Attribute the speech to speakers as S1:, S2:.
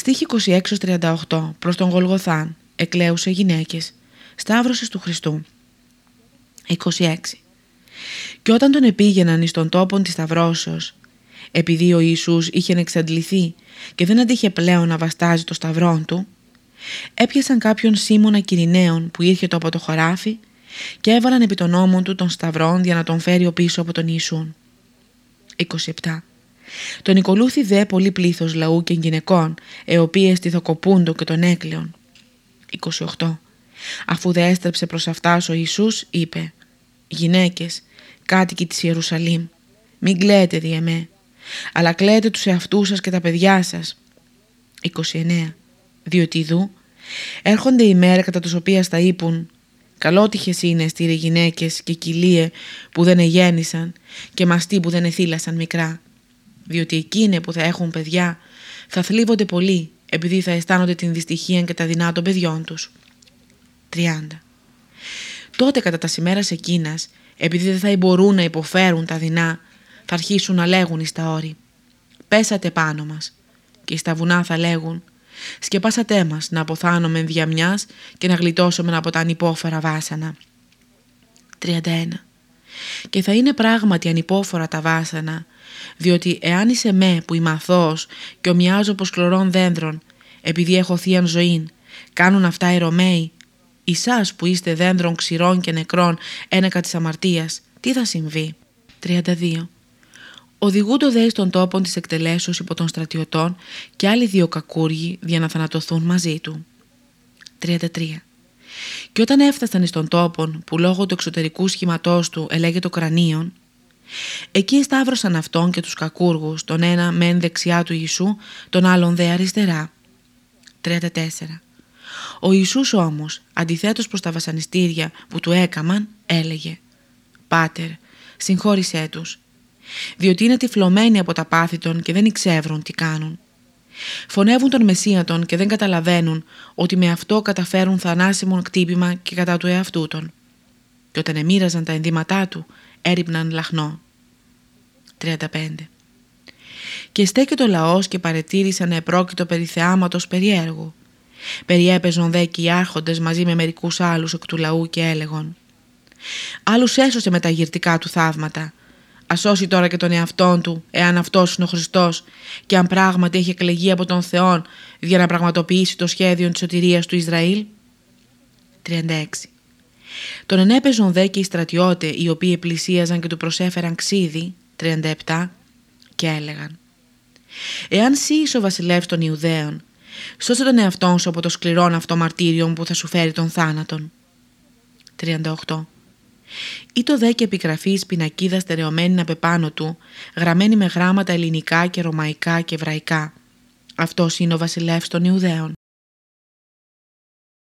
S1: Στίχη 26-38 προς τον Γολγοθάν εκλέουσε γυναίκες, σταύρωσες του Χριστού. 26. Και όταν τον επήγαιναν εις τον τόπον της σταυρώσεως, επειδή ο Ιησούς είχε εξαντληθεί και δεν αντίχε πλέον να βαστάζει το σταυρόν του, έπιασαν κάποιον Σίμωνα Κυριναίων που ήρθε το από το χωράφι και έβαλαν επί τον ώμο του τον σταυρόν για να τον φέρει ο πίσω από τον Ιησούν. 27. Τον οικολούθη δε πολύ πλήθος λαού και γυναικών, εοποίες τυθοκοπούντο και τον έκλαιον. 28. Αφού δε έστρεψε προς αυτάς ο Ιησούς, είπε «Γυναίκες, κάτοικοι της Ιερουσαλήμ, μην κλαίτε δι' εμέ, αλλά κλαίτε τους εαυτούς σας και τα παιδιά σας». 29. Διότι δού, έρχονται οι μέρες κατά τους οποίες θα είπουν «Καλότυχες είναι στήρε γυναίκες και κοιλίε που δεν εγέννησαν και μαστοί που δεν εθύλασαν μικρά» διότι εκείνοι που θα έχουν παιδιά θα θλίβονται πολύ επειδή θα αισθάνονται την δυστυχία και τα δεινά των παιδιών τους. 30. Τότε κατά τα σημέρας εκείνας, επειδή δεν θα μπορούν να υποφέρουν τα δεινά, θα αρχίσουν να λέγουν εις τα όρη «Πέσατε πάνω μας» και στα βουνά θα λέγουν «Σκεπάσατε μας να αποθάνομαι δια μιας και να γλιτώσουμε από τα ανυπόφερα βάσανα». 31. Και θα είναι πράγματι ανυπόφορα τα βάσανα διότι εάν είσαι με που είμαι αθώος και ομοιάζω πως κλωρών δέντρων, επειδή έχω θείαν ζωήν, κάνουν αυτά οι Ρωμαίοι, εσάς που είστε δέντρων ξηρών και νεκρών ένεκα της αμαρτίας, τι θα συμβεί; 32. Οδηγούντο δε στον τόπον της εκτελέσεως υπό των στρατιωτών και άλλοι δύο κακούργοι για να θανατωθούν μαζί του. 33. Και όταν έφτασαν στον τόπον που λόγω του εξωτερικού σχηματός του ελέγεται το κρανίον, Εκεί σταύρωσαν αυτόν και τους κακούργους, τον ένα μεν δεξιά του Ιησού, τον άλλον δε αριστερά. 34. Ο Ιησούς όμως, αντιθέτως προς τα βασανιστήρια που του έκαμαν, έλεγε «Πάτερ, συγχώρησέ τους, διότι είναι τυφλωμένοι από τα πάθη των και δεν εξεύρουν τι κάνουν. Φωνεύουν τον Μεσσία των και δεν καταλαβαίνουν ότι με αυτό καταφέρουν θανάσιμον κτύπημα και κατά του εαυτού των. Και όταν εμοίραζαν τα ενδύματά του, έριπναν λαχνό. 35. Και στέκεται ο λαός και παρετήρησαν επρόκειτο περί θεάματος περιέργου. Περιέπαιζον δε και οι άρχοντες μαζί με μερικούς άλλους εκ του λαού και έλεγον «Άλλους έσωσε με τα γυρτικά του θαύματα. Α σώσει τώρα και τον εαυτόν του, εάν αυτός είναι ο Χριστός και αν πράγματι έχει εκλεγεί από τον Θεόν για να πραγματοποιήσει το σχέδιο της σωτηρίας του Ισραήλ». 36. Τον ενέπαιζον δε και οι στρατιώτες οι οποίοι πλησίαζαν και του προσέφεραν ξύδι 37 και έλεγαν «Εάν σύ είσαι ο βασιλεύς των Ιουδαίων, σώσε τον εαυτόν σου από το σκληρόν αυτό μαρτύριο που θα σου φέρει τον θάνατον». 38. Ή το δε και επιγραφή πινακίδα στερεωμένη απ' επάνω του, γραμμένη με γράμματα ελληνικά και ρωμαϊκά και εβραϊκά. Αυτός είναι ο βασιλεύς των Ιουδαίων.